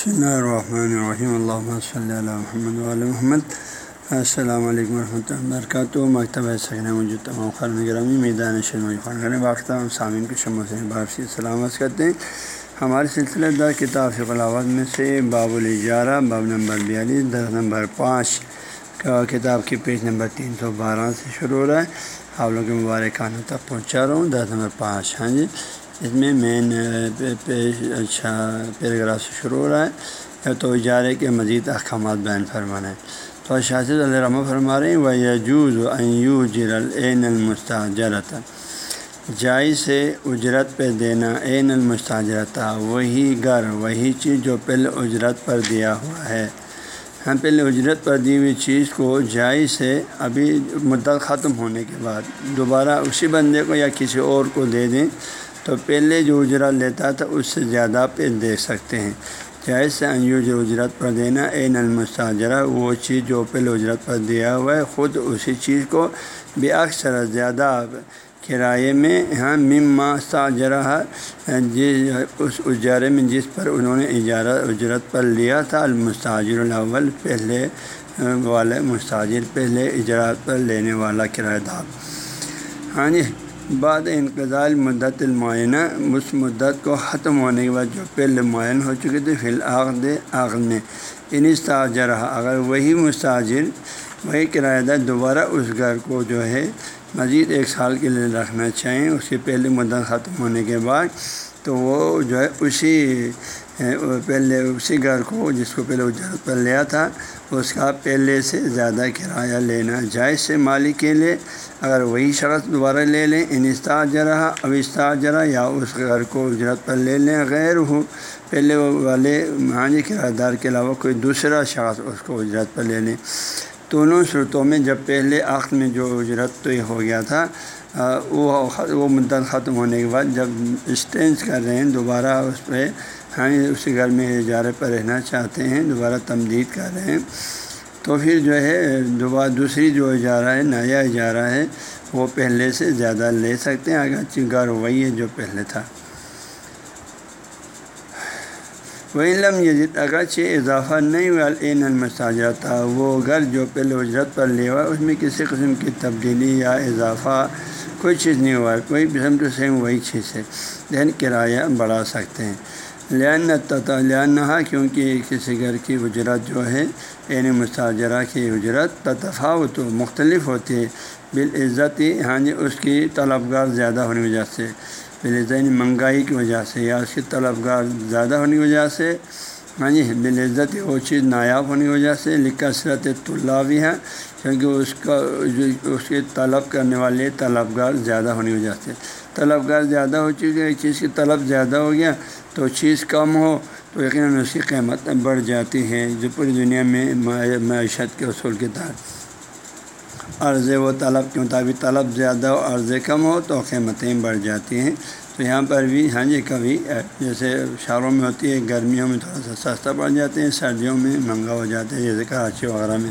بسم الرحمن الرحیم اللہ صلی اللہ محمد علیہ محمد السلام علیکم ورحمۃ اللہ وبرکاتہ مکتبہ سکن موجود تمام خرم گرامی میدان شرم خان کریں باقی تمام سامعین کو شمع سے بارسی سلامت کرتے ہیں ہمارے سلسلہ دار کتاب فقلاوت میں سے باب الجارہ باب نمبر بیالیس درخت نمبر پانچ کا کتاب کی پیج نمبر تین سو بارہ سے شروع ہو رہا ہے آپ لوگ کے مبارک خانوں تک پہنچا رہا ہوں درخت نمبر پانچ ہاں جی اس میں مین پیش اچھا پیراگراف سے شروع ہو رہا ہے۔ تو اجارے کے مزید احکامات بیان فرمانا ہے تو شاست علیہ رحمٰ فرما رہے ہیں وہ یجوز ایو جر العین المستاجرت جائز سے اجرت پہ دینا عین المستاجرتا وہی گھر، وہی چیز جو پہلے اجرت پر دیا ہوا ہے۔ ہم پہلے اجرت پر دی ہوئی چیز کو جائز سے ابھی مدت ختم ہونے کے بعد دوبارہ اسی بندے کو یا کسی اور کو دے دیں۔ تو پہلے جو اجرت لیتا تھا اس سے زیادہ پہ دے سکتے ہیں۔ جائز سے انجو اجرت پر دینا عین المستاجرہ وہ چیز جو پہلے اجرت پر دیا ہوا ہے، خود اسی چیز کو بے اکثر زیادہ کرائے میں ہاں مما استاجرہ ہاں، جس جی، اس اجارے میں جس پر انہوں نے اجارہ، اجرت پر لیا تھا، المستاجر الاول پہلے ہاں، والے مستاجر پہلے اجرات پر لینے والا کرایہ دار۔ ہاں جی بعد انقضاء مدت المعینہ اس مدت کو ختم ہونے کے بعد جو پہلے معین ہو چکے تھے، فی العقد عقد میں ان اگر وہی مستاجر، وہی کرایہ دار دوبارہ اس گھر کو جو ہے مزید ایک سال کے لیے رکھنا چاہیں، اس کی پہلے مدت ختم ہونے کے بعد، تو وہ جو ہے اسی پہلے اسی گھر کو، جس کو پہلے اجرت پر لیا تھا، اس کا پہلے سے زیادہ کرایہ لینا جائز سے مالک کے لیے۔ اگر وہی شخص دوبارہ لے لیں، ان استاجرہ اب استاجرہ یا اس گھر کو اجرت پر لے لیں، غیر ہو۔ پہلے والے معنی کرایہ دار کے علاوہ کوئی دوسرا شخص اس کو اجرت پر لے لیں۔ دونوں صورتوں میں جب پہلے عقد میں جو اجرت تو ہو گیا تھا وہ وہ مدت ختم ہونے کے بعد جب اسٹینس کر رہے ہیں، دوبارہ اس پہ ہاں اسی گھر میں اجارے پر رہنا چاہتے ہیں، دوبارہ تمدید کر رہے ہیں۔ تو پھر جو ہے، دوبارہ دوسری جو اجارہ ہے، نیا اجارہ ہے، وہ پہلے سے زیادہ لے سکتے ہیں، اگرچہ گھر وہی ہے جو پہلے تھا۔ وہی لم یجد اگرچہ اضافہ نہیں ہوا عین المساجہ تھا، وہ گھر جو پہلے اجرت پر لیا ہوا اس میں کسی قسم کی تبدیلی یا اضافہ کوئی چیز نہیں ہوا، کوئی قسم تو سیم وہی چیز ہے لیکن کرایہ بڑھا سکتے ہیں۔ لین تتا لنحا کیونکہ کسی گھر کی اجرت جو ہے عین مستاجرہ کی اجرت تفاوت تو مختلف ہوتی ہے بالعزتی یعنی ہاں جی اس کی طلبگار زیادہ ہونے کی وجہ سے، بالعزت یعنی مہنگائی کی وجہ سے، یا اس کی طلبگار زیادہ ہونے کی وجہ سے ہاں جی بالعزت وہ چیز نایاب ہونے کی وجہ سے، لکثرت طلّہ بھی ہے کیونکہ اس کا اس کے طلب کرنے والے طلبگار زیادہ ہونے کی وجہ سے۔ طلبگار زیادہ ہو چکی ایک چیز کی طلب زیادہ ہو گیا تو چیز کم ہو تو یقیناً اس کی قیمت بڑھ جاتی ہے جو پوری دنیا میں معیشت کے اصول کے تحت۔ عرض و طلب کے مطابق طلب زیادہ ہو، عرض کم ہو تو قیمتیں بڑھ جاتی ہیں۔ تو یہاں پر بھی ہاں جی کبھی جیسے شہروں میں ہوتی ہے، گرمیوں میں تھوڑا سا سستا پڑ جاتے ہیں سردیوں میں مہنگا ہو جاتا ہے، جیسے کراچی وغیرہ میں۔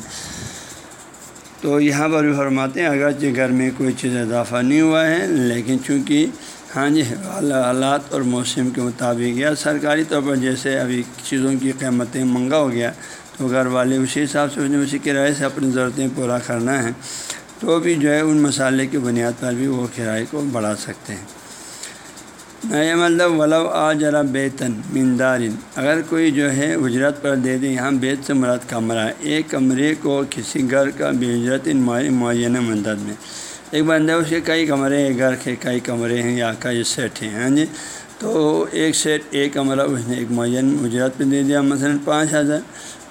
تو یہاں پر بھی فرماتے ہیں، اگرچہ گھر میں کوئی چیز اضافہ نہیں ہوا ہے، لیکن چونکہ ہاں جی حالات اور موسم کے مطابق یا سرکاری طور پر جیسے ابھی چیزوں کی قیمتیں منگا ہو گیا، تو گھر والے اسی حساب سے اسی کرائے سے اپنی ضرورتیں پورا کرنا ہے، تو بھی جو ہے ان مسالے کی بنیاد پر بھی وہ کرائے کو بڑھا سکتے ہیں۔ نیا مطلب ولو آ ذرا بیتن مندارن اگر کوئی جو ہے اجرت پر دے دیں یہاں بیت سے مراد کمرہ ہے۔ ایک کمرے کو کسی گھر کا بے اجرت ان معینہ مدت میں۔ ایک بندہ اس کے کئی کمرے ہیں، گھر کے کئی کمرے ہیں، یا کئی سیٹ ہیں ہاں جی؟ تو ایک سیٹ، ایک کمرہ، اس نے ایک معین اجرت پہ دے دیا، مثلاً پانچ ہزار۔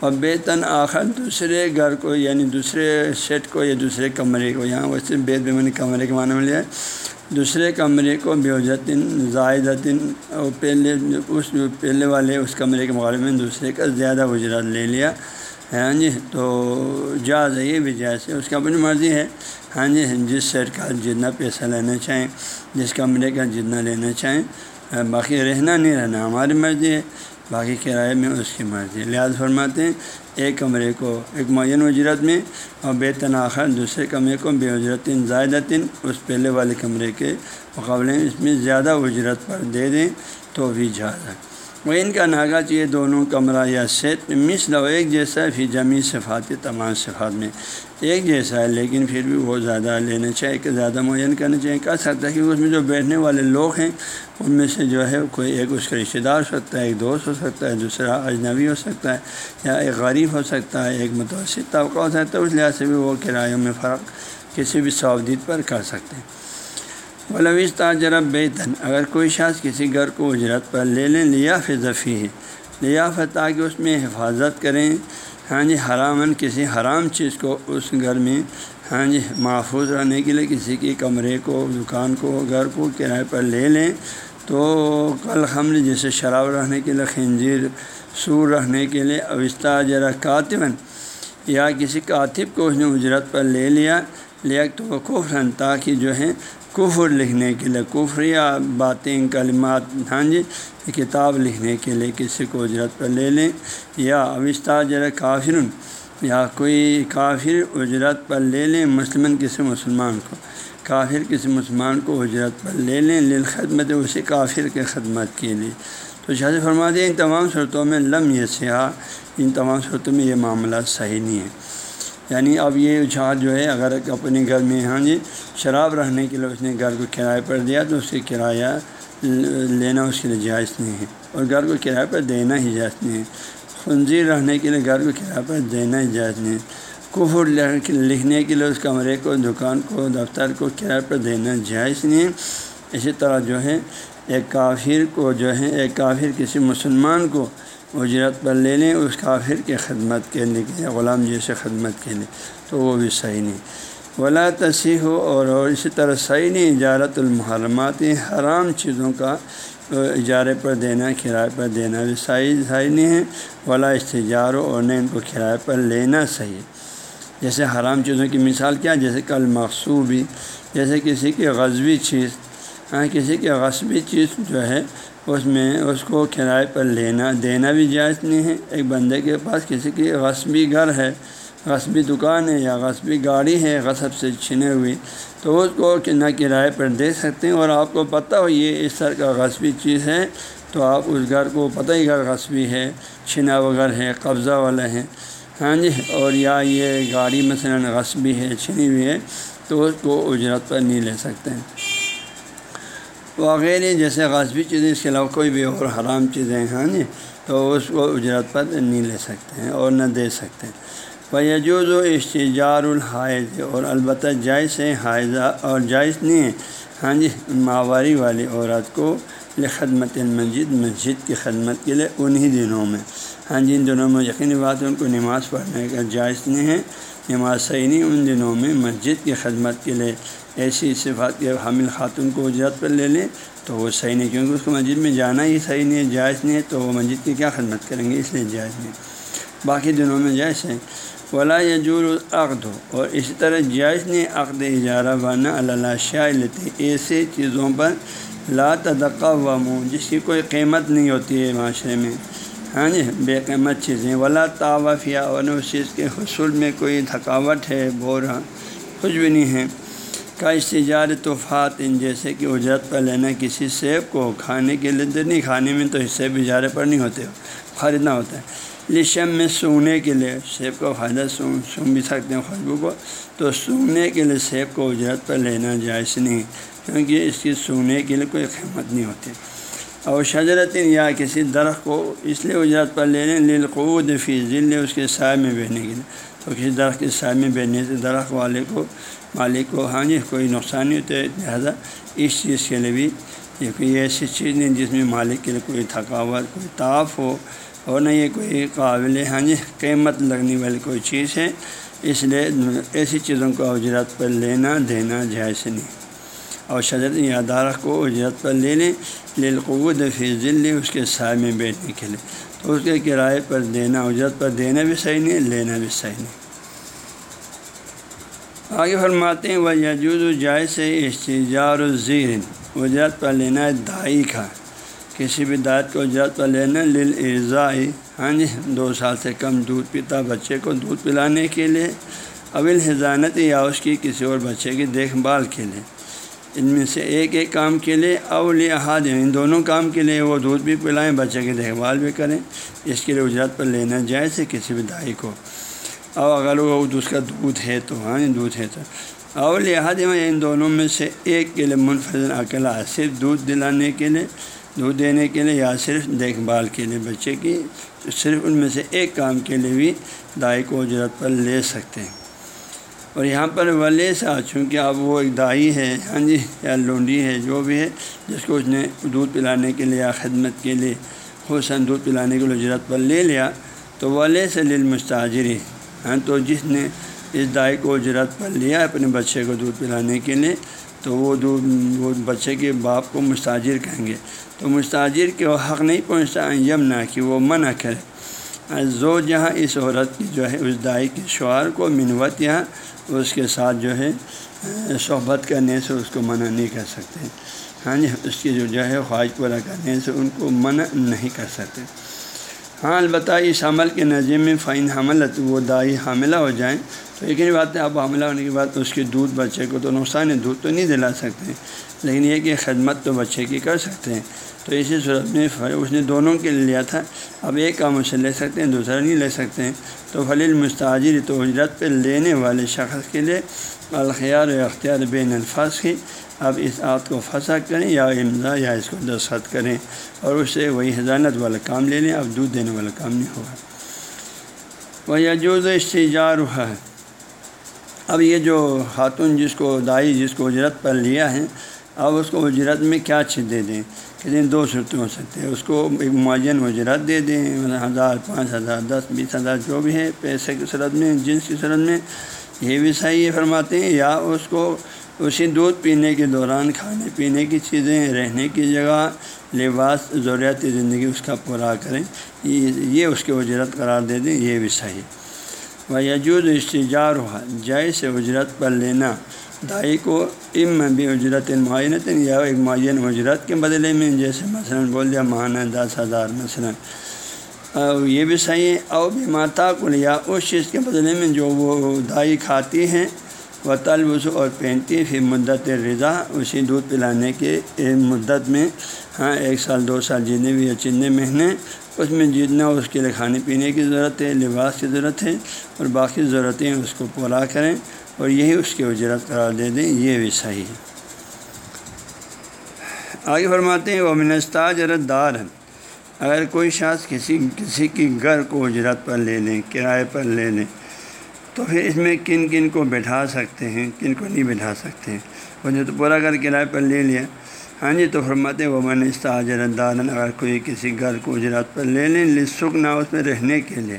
اور بیتن آخر دوسرے گھر کو یعنی دوسرے سیٹ کو یا دوسرے کمرے کو، یہاں ویسے بیت بے کمرے کے معنی میں لیا دوسرے کمرے کو بے وجتن زائدتن اور پہلے اس پہلے والے اس کمرے کے مقابلے میں دوسرے کا زیادہ اجرت لے لیا۔ ہاں جی تو جاز یہ بھی جائز ہے، اس کی اپنی مرضی ہے۔ ہاں جی جس سیٹ کا جتنا پیسہ لینا چاہیں، جس کمرے کا جتنا لینا چاہیں، باقی رہنا نہیں رہنا، ہماری مرضی ہے۔ باقی کرائے میں اس کی مرضی لحاظ فرماتے ہیں، ایک کمرے کو، ایک معین اجرت میں اور بے تناخر دوسرے کمرے کو بے اجرت زائدتن اس پہلے والے کمرے کے مقابلے میں اس میں زیادہ اجرت پر دے دیں تو بھی جائز ہے۔ وہ ان کا ناگا چاہیے دونوں کمرہ یا سیٹ مس لو ایک جیسا ہے، پھر جمی صفات تمام صفات میں ایک جیسا ہے، لیکن پھر بھی وہ زیادہ لینا چاہیے کہ زیادہ معین کرنا چاہیے کہہ سکتا ہے کہ اس میں جو بیٹھنے والے لوگ ہیں، ان میں سے جو ہے، کوئی ایک اس کا رشتے دار ہو سکتا ہے، ایک دوست ہو سکتا ہے، دوسرا اجنبی ہو سکتا ہے، یا ایک غریب ہو سکتا ہے، ایک متوسط طبقہ ہو سکتا ہے اس لحاظ سے بھی وہ کرایوں میں فرق کسی بھی سعودیت پر کر سکتے ہیں۔ ولویز تاجر بیتن اگر کوئی شخص کسی گھر کو اجرت پر لے لیں لیا ذفی ہے لیا تاکہ اس میں حفاظت کریں۔ ہاں جی حرامن کسی حرام چیز کو اس گھر میں ہاں جی محفوظ رہنے کے لیے کسی کی کمرے کو، دکان کو، گھر کو کرائے پر لے لیں۔ تو کل حمل جیسے شراب رہنے کے لیے خنجیر سور رہنے کے لیے اوستا جرا کاتبن یا کسی کاتب کو اس نے اجرت پر لے لیا لیا تو وہ تاکہ جو ہے کفر لکھنے کے لیے، کفر یا باتیں کلمات ہاں جی کتاب لکھنے کے لیے کسی کو اجرت پر لے لیں یا اوستا جرا کافر یا کوئی کافر اجرت پر لے لیں مسلم کسی مسلمان کو، کافر کسی مسلمان کو اجرت پر لے لیں لل خدمت اسی کافر کے خدمت کے لیے۔ تو شاہ جی فرما دیں ان تمام صورتوں میں لم یہ سیاح ان تمام صورتوں میں یہ معاملہ صحیح نہیں ہے۔ یعنی اب یہ اچھار جو ہے، اگر اپنے گھر میں ہاں جی شراب رہنے کے لیے اس نے گھر کو کرائے پر دیا تو اس کے کرایہ لینا اس کے لیے جائز نہیں ہے۔ اور گھر کو کرائے پر دینا ہی جائز نہیں ہے۔ خنزیر رہنے کے لیے گھر کو کرایہ پر دینا ہی جائز نہیں ہے۔ کفر لکھنے کے لیے اس کمرے کو، دکان کو، دفتر کو کرائے پر دینا جائز نہیں ہے۔ اسی طرح جو ہے، ایک کافر کو جو ہے، ایک کافر کسی مسلمان کو اجرت پر لے لیں اس کافر کے خدمت کرنے کے لیے غلام جیسے خدمت کے لیے، تو وہ بھی صحیح نہیں۔ ولا تصحیح ہو اور اسی طرح صحیح نہیں، اجارت المحرمات حرام چیزوں کا اجارے پر دینا، کرائے پر دینا بھی صحیح صحیح نہیں ہے۔ ولا استجار ہو اور نہ ان کو کرائے پر لینا صحیح۔ جیسے حرام چیزوں کی مثال کیا، جیسے کل مقصوبی جیسے کسی کی غزبی چیز ہاں کسی کی غصبی چیز جو ہے اس میں اس کو کرائے پر لینا، دینا بھی جائز نہیں ہے۔ ایک بندے کے پاس کسی کی غصبی گھر ہے غصبی دکان ہے یا غصبی گاڑی ہے، غصب سے چھنے ہوئی تو اس کو نہ کرائے پر دے سکتے ہیں۔ اور آپ کو پتہ ہو، یہ اس طرح کا غصبی چیز ہے، تو آپ اس گھر کو، پتہ ہی گھر غصبی ہے، چھنا وغیرہ ہے، قبضہ والا ہے۔ ہاں جی اور یا یہ گاڑی مثلاً غصبی ہے، چھنی ہوئی ہے، تو اس کو اجرت پر نہیں لے سکتے۔ ہیں وغیرہ جیسے غصبی چیزیں، اس کے علاوہ کوئی بھی اور حرام چیزیں ہاں جی تو اس کو اجرت پر نہیں لے سکتے ہیں اور نہ دے سکتے ہیں۔ یجوز و اشتجار الحائض، اور البتہ جائز ہے حائضہ اور جائز نہیں ہے۔ ہاں جی ماواری والی عورت کو خدمت المسجد، مسجد کی خدمت کے لیے انہی دنوں میں۔ ہاں جی ان دنوں میں یقینی بات ہے، ان کو نماز پڑھنے کا جائز نہیں ہے، نماز صحیح نہیں، ان دنوں میں مسجد کی خدمت کے لیے ایسی صفات کے حامل خاتون کو اجرت پر لے لیں تو وہ صحیح نہیں، کیونکہ اس کو مسجد میں جانا ہی صحیح نہیں ہے جائز نہیں ہے تو وہ مسجد کی کیا خدمت کریں گے؟ اس لیے جائز نہیں۔ باقی دنوں میں جائز ہے ولا یجور عقد ہو اور اسی طرح جائز نے عقد اجارہ بانا اللہ شاہ لیتے ایسے چیزوں پر لا تدقہ و منہ جس کی کوئی قیمت نہیں ہوتی ہے معاشرے میں۔ ہاں جی بے قیمت چیزیں ولا تعوف یا اور اس چیز کے حصول میں کوئی تھکاوٹ ہے بورا کچھ بھی نہیں ہے۔ کا استجار توفات ان جیسے کہ اجرت پر لینا کسی سیب کو کھانے کے لیے تو نہیں، کھانے میں تو سیب اجارے پر نہیں ہوتے، خریدنا ہوتا ہے۔ لشم میں سونے کے لیے سیب کا فائدہ سون سون بھی سکتے ہیں خوشبو کو۔ تو سونے کے لیے سیب کو اجرت پر لینا جائز نہیں، کیونکہ اس کی سونے کے لیے کوئی قیمت نہیں ہوتی۔ اور شجرت یا کسی درخت کو اس لیے اجرت پر لینے للقود فی ذل اس کے سائے میں بیٹھنے کے لیے۔ تو کسی درخت کے سائے میں بیٹھنے سے درخت والے کو مالک کو ہاں جی کوئی نقصان نہیں ہوتا لہٰذا اس چیز کے لیے بھی یہ کوئی ایسی چیز نہیں جس میں مالک کے لیے کوئی تھکاوٹ کوئی تعاف ہو اور نہ یہ کوئی قابل ہاں جی قیمت لگنے والی کوئی چیز ہے اس لیے ایسی چیزوں کو اجرت پر لینا دینا جائز نہیں اور شجرت یا دارہ کو اجرت پر لے لیں للقود فی ذل اس کے سائے میں بیٹھنے کے لیے تو اس کے کرائے پر دینا اجرت پر دینا بھی صحیح نہیں لینا بھی صحیح نہیں آگے فرماتے ہیں وہ یجوز و جائز اشتجار و زیر اجرت پر لینا دائی کا۔ کسی بھی دائت کو اجرت پر لینا لل ارزائی ہاں جی دو سال سے کم دودھ پیتا بچے کو دودھ پلانے کے لیے اول حضانت یا اس کی کسی اور بچے کی دیکھ بھال کے لیے۔ ان میں سے ایک ایک کام کے لیے اول احاد ان دونوں کام کے لیے وہ دودھ بھی پلائیں، بچے کی دیکھ بھال بھی کریں۔ اس کے لیے اجرت پر لینا جائز ہے کسی بھی دائی کو۔ اور اگر وہ اس کا دودھ ہے تو ہاں دودھ ہے تو۔ اول احاد میں ان دونوں میں سے ایک کے لیے منفرد اکیلا، صرف دودھ دلانے کے لیے، دودھ دینے کے لیے یا صرف دیکھ بھال کے لیے بچے کی، صرف ان میں سے ایک کام کے لیے بھی دائی کو اجرت پر لے سکتے ہیں۔ اور یہاں پر ولے سا چونکہ اب وہ ایک دائی ہے ہاں جی یا لونڈی ہے، جو بھی ہے، جس کو اس نے دودھ پلانے کے لیے یا خدمت کے لیے حسن دودھ پلانے کے لیے اجرت پر لے لیا، تو ولے سے لل ہاں تو جس نے اس دائی کو اجرت پر لیا اپنے بچے کو دودھ پلانے کے لیے، تو وہ دودھ، وہ بچے کے باپ کو مستاجر کہیں گے۔ تو مستاجر کے وہ حق نہیں پہنچتا، یم نہ کہ وہ منع کرے۔ زو جہاں اس عورت کی جو ہے، اس دائی کے شعر کو، منوت یہاں اس کے ساتھ جو ہے، صحبت کرنے سے اس کو منع نہیں کر سکتے۔ ہاں جی اس کی جو جو ہے، خواہش پورا کرنے سے ان کو منع نہیں کر سکتے۔ ہاں البتہ اس عمل کے نظر میں فائن حملت وہ دائی حاملہ ہو جائیں تو ایک ہی بات ہے آپ حاملہ ہونے کے بعد اس کے دودھ بچے کو تو نقصان ہے دودھ تو نہیں دلا سکتے، لیکن یہ کہ خدمت تو بچے کی کر سکتے ہیں۔ تو اسی صورت میں اس نے دونوں کے لیے لیا تھا۔ اب ایک کام اسے لے سکتے ہیں، دوسرا نہیں لے سکتے ہیں۔ تو فلیل مستاجر تو اجرت پہ لینے والے شخص کے لیے الخیار و اختیار بین الفاظ کی۔ اب اس آت کو پھنسا کریں یا امضا یا اس کو دستخط کریں۔ اور اس سے وہی حضانت والا کام لے لیں، اب دودھ دینے والا کام نہیں ہوگا۔ وہ یجوز اشتجار ہے۔ اب یہ جو خاتون جس کو دائی، جس کو اجرت پر لیا ہے اب اس کو اجرت میں کیا چیز دے دیں؟ کہ دو صورتیں ہو سکتے ہیں۔ اس کو ایک معین اجرت دے دیں ہزار، پانچ ہزار، دس، بیس ہزار، جو بھی ہے پیسے کی صورت میں، جنس کی صورت میں۔ یہ بھی صحیح فرماتے ہیں، یا اس کو اسی دودھ پینے کے دوران، کھانے پینے کی چیزیں، رہنے کی جگہ، لباس ضروریاتی زندگی اس کا پورا کریں۔ یہ اس کے اجرت قرار دے دیں، یہ بھی صحیح۔ و یجود اشتجار ہوا جائے اجرت پر لینا۔ دائی کو ام بھی اجرت معینت یا ایک معین اجرت کے بدلے میں، جیسے مثلاً بول دیا ماہانہ دس ہزار مثلاً۔ یہ بھی صحیح ہے اور بھی ماتا کو یا اس چیز کے بدلے میں جو وہ دائی کھاتی ہیں، وہ طلب اور پہنتی پھر مدت رضا، اسی دودھ پلانے کے مدت میں۔ ہاں ایک سال، دو سال جتنے بھی یا چتنے مہینے، اس میں جتنا اس کے لیے کھانے پینے کی ضرورت ہے، لباس کی ضرورت ہے، اور باقی ضرورتیں اس کو پورا کریں۔ اور یہی اس کی اجرت قرار دے دیں، یہ بھی صحیح ہے۔ آگے فرماتے ہیں وہ منستا جرت دار اگر کوئی شخص کسی کسی کی گھر کو اجرت پر لے لیں، کرائے پر لے لیں، تو پھر اس میں کن کن کو بٹھا سکتے ہیں، کن کو نہیں بٹھا سکتے ہیں؟ وہ جو تو پورا گھر کرائے پر لے لیا۔ ہاں جی تو فرماتے ہیں وہ منستا جرت دارن اگر کوئی کسی گھر کو اجرت پر لے لیں لسک نہ اس میں رہنے کے لیے۔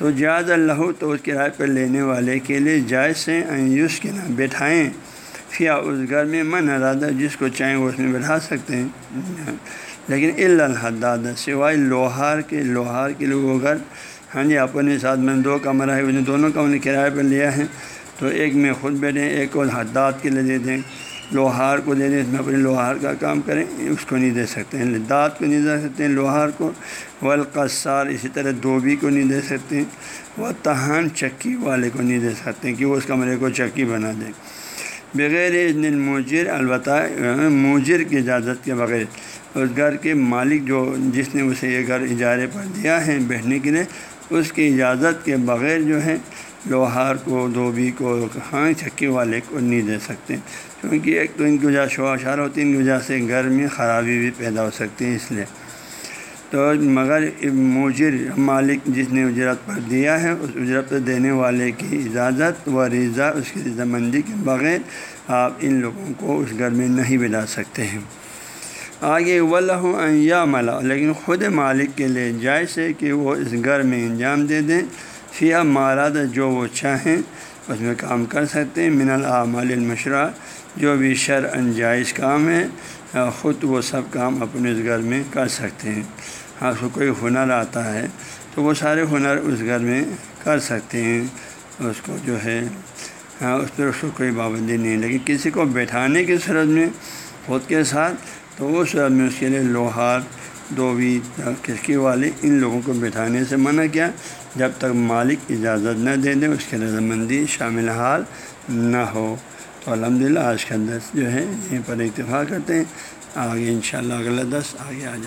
تو جائز اللہ تو اس کرائے پر لینے والے کے لیے جائز سے یوس کے نام بٹھائیں۔ فیا اس گھر میں من ارادہ جس کو چاہیں وہ اس میں بٹھا سکتے ہیں۔ لیکن الحداد، سوائے لوہار کے لوہار کے لیے وہ گھر ہاں جی اپنے ساتھ میں دو کمرہ ہے انہیں دونوں کمرے کرائے پر لیا ہے۔ تو ایک میں خود بیٹھیں ایک اور حداد کے لیے دے دیں۔ لوہار کو دے دیں اس میں اپنے لوہار کا کام کریں، اس کو نہیں دے سکتے ہیں دانت کو نہیں دے سکتے ہیں، لوہار کو ولقصار اسی طرح دوبی کو نہیں دے سکتے ہیں وہ تہان چکی والے کو نہیں دے سکتے ہیں کہ وہ اس کمرے کو چکی بنا دیں بغیر اذن موجر البتہ موجر کی اجازت کے بغیر، اس گھر کے مالک جو، جس نے اسے یہ گھر اجارے پر دیا ہے بیٹھنے کے لیے، اس کی اجازت کے بغیر جو ہے، لوہار کو، دھوبی کو ہاں چکی والے کو نہیں دے سکتے کیونکہ ایک تو ان کی وجہ شو اشار ہوتی ہے، ان کی وجہ سے گھر میں خرابی بھی پیدا ہو سکتی ہے اس لیے۔ تو مگر مجر مالک جس نے اجرت پر دیا ہے، اس اجرت پر دینے والے کی اجازت و رضا اس کی رضامندی کے بغیر آپ ان لوگوں کو اس گھر میں نہیں بلا سکتے ہیں۔ آگے ولہ یا ملا لیکن خود مالک کے لیے جائز ہے کہ وہ اس گھر میں انجام دے دیں۔ فیا ماراد جو وہ چاہیں، اس میں کام کر سکتے ہیں۔ من العمال المشرہ جو بھی شر انجائز کام ہے خود وہ سب کام اپنے اس گھر میں کر سکتے ہیں۔ ہاں اس کو کوئی ہنر آتا ہے تو وہ سارے ہنر اس گھر میں کر سکتے ہیں۔ اس کو جو ہے ہاں اس پر اس کو کوئی پابندی نہیں لیکن کسی کو بیٹھانے کی صورت میں، خود کے ساتھ، تو وہ صورت میں اس کے لیے لوہار، دوبی کھڑکی والے ان لوگوں کو بٹھانے سے منع کیا۔ جب تک مالک اجازت نہ دے دیں اس کے رضامندی شامل حال نہ ہو۔ تو الحمد للہ آج کے اندر جو ہے یہیں پر اتفاق کرتے ہیں۔ آگے انشاءاللہ اگلا دس آگے آ جائے۔